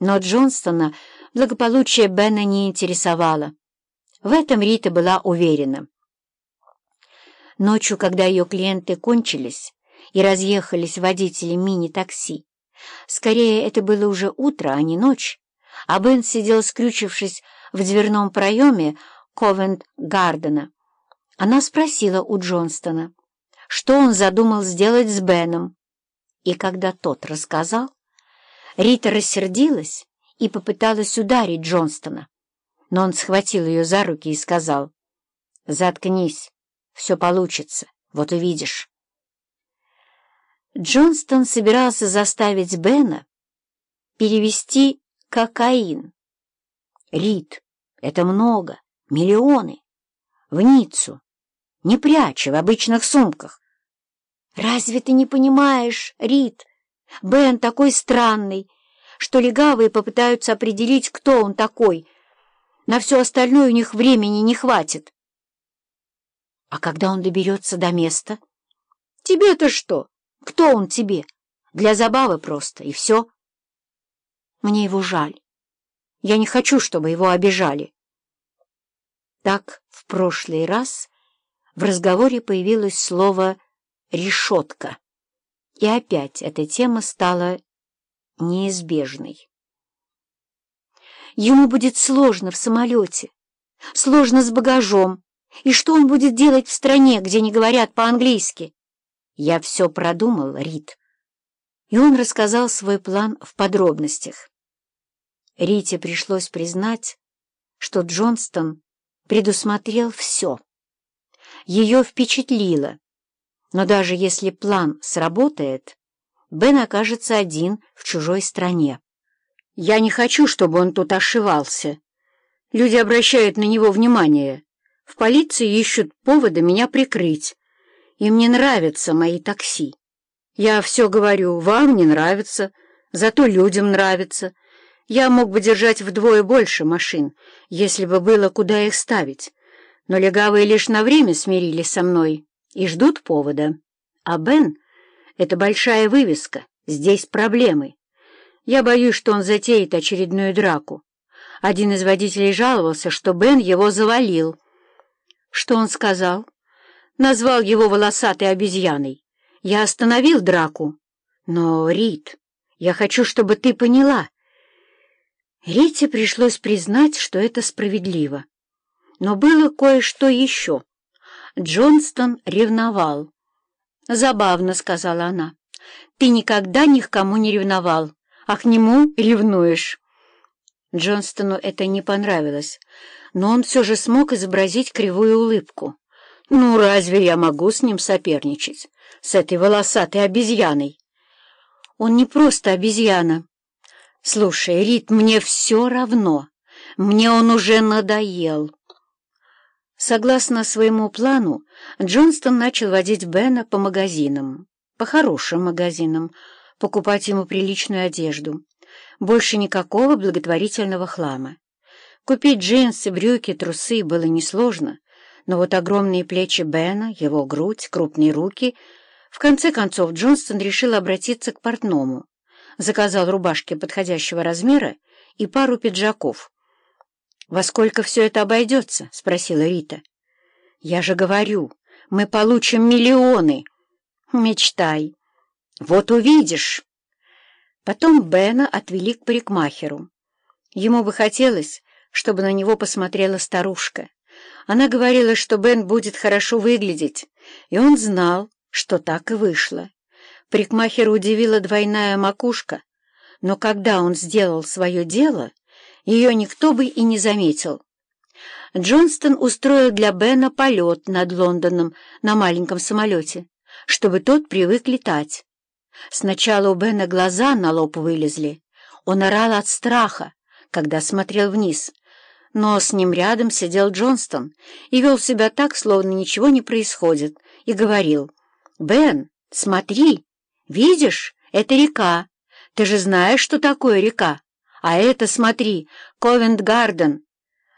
Но Джонстона благополучие Бена не интересовало. В этом Рита была уверена. Ночью, когда ее клиенты кончились и разъехались водители мини-такси, скорее это было уже утро, а не ночь, а Бен сидел, скрючившись в дверном проеме Ковент-Гардена. Она спросила у Джонстона, что он задумал сделать с Беном. И когда тот рассказал, Рита рассердилась и попыталась ударить Джонстона. Но он схватил ее за руки и сказал, «Заткнись, все получится, вот увидишь». Джонстон собирался заставить Бена перевести кокаин. Рит, это много, миллионы. В Ниццу, не пряча в обычных сумках. Разве ты не понимаешь, Рит? Бен такой странный, что легавые попытаются определить, кто он такой. На все остальное у них времени не хватит. А когда он доберется до места? Тебе-то что? Кто он тебе? Для забавы просто, и все. Мне его жаль. Я не хочу, чтобы его обижали. Так в прошлый раз в разговоре появилось слово «решетка». И опять эта тема стала неизбежной. Ему будет сложно в самолете, сложно с багажом. И что он будет делать в стране, где не говорят по-английски? Я все продумал, Рит. И он рассказал свой план в подробностях. Рите пришлось признать, что Джонстон предусмотрел все. Ее впечатлило, но даже если план сработает, Бен окажется один в чужой стране. Я не хочу, чтобы он тут ошивался. Люди обращают на него внимание. В полиции ищут повода меня прикрыть. Им не нравятся мои такси. Я все говорю, вам не нравится, зато людям нравится. Я мог бы держать вдвое больше машин, если бы было куда их ставить. Но легавые лишь на время смирились со мной и ждут повода. А Бен это большая вывеска. Здесь проблемы. Я боюсь, что он затеет очередную драку. Один из водителей жаловался, что Бен его завалил. Что он сказал? Назвал его волосатой обезьяной. Я остановил драку. Но, Рит, я хочу, чтобы ты поняла. Рите пришлось признать, что это справедливо. Но было кое-что еще. Джонстон ревновал. «Забавно», — сказала она. «Ты никогда ни к кому не ревновал, а к нему ревнуешь». Джонстону это не понравилось, но он все же смог изобразить кривую улыбку. «Ну, разве я могу с ним соперничать? С этой волосатой обезьяной?» «Он не просто обезьяна. Слушай, Рит, мне все равно. Мне он уже надоел». Согласно своему плану, Джонстон начал водить Бена по магазинам, по хорошим магазинам, покупать ему приличную одежду. Больше никакого благотворительного хлама. Купить джинсы, брюки, трусы было несложно, но вот огромные плечи Бена, его грудь, крупные руки... В конце концов Джонстон решил обратиться к портному. Заказал рубашки подходящего размера и пару пиджаков. «Во сколько все это обойдется?» — спросила Рита. «Я же говорю, мы получим миллионы!» «Мечтай!» «Вот увидишь!» Потом Бена отвели к парикмахеру. Ему бы хотелось, чтобы на него посмотрела старушка. Она говорила, что Бен будет хорошо выглядеть, и он знал, что так и вышло. Парикмахера удивила двойная макушка, но когда он сделал свое дело, ее никто бы и не заметил. Джонстон устроил для Бена полет над Лондоном на маленьком самолете, чтобы тот привык летать. Сначала у Бена глаза на лоб вылезли. Он орал от страха, когда смотрел вниз. Но с ним рядом сидел Джонстон и вел себя так, словно ничего не происходит, и говорил, «Бен, смотри, видишь, это река. Ты же знаешь, что такое река?» А это, смотри, Ковент-Гарден.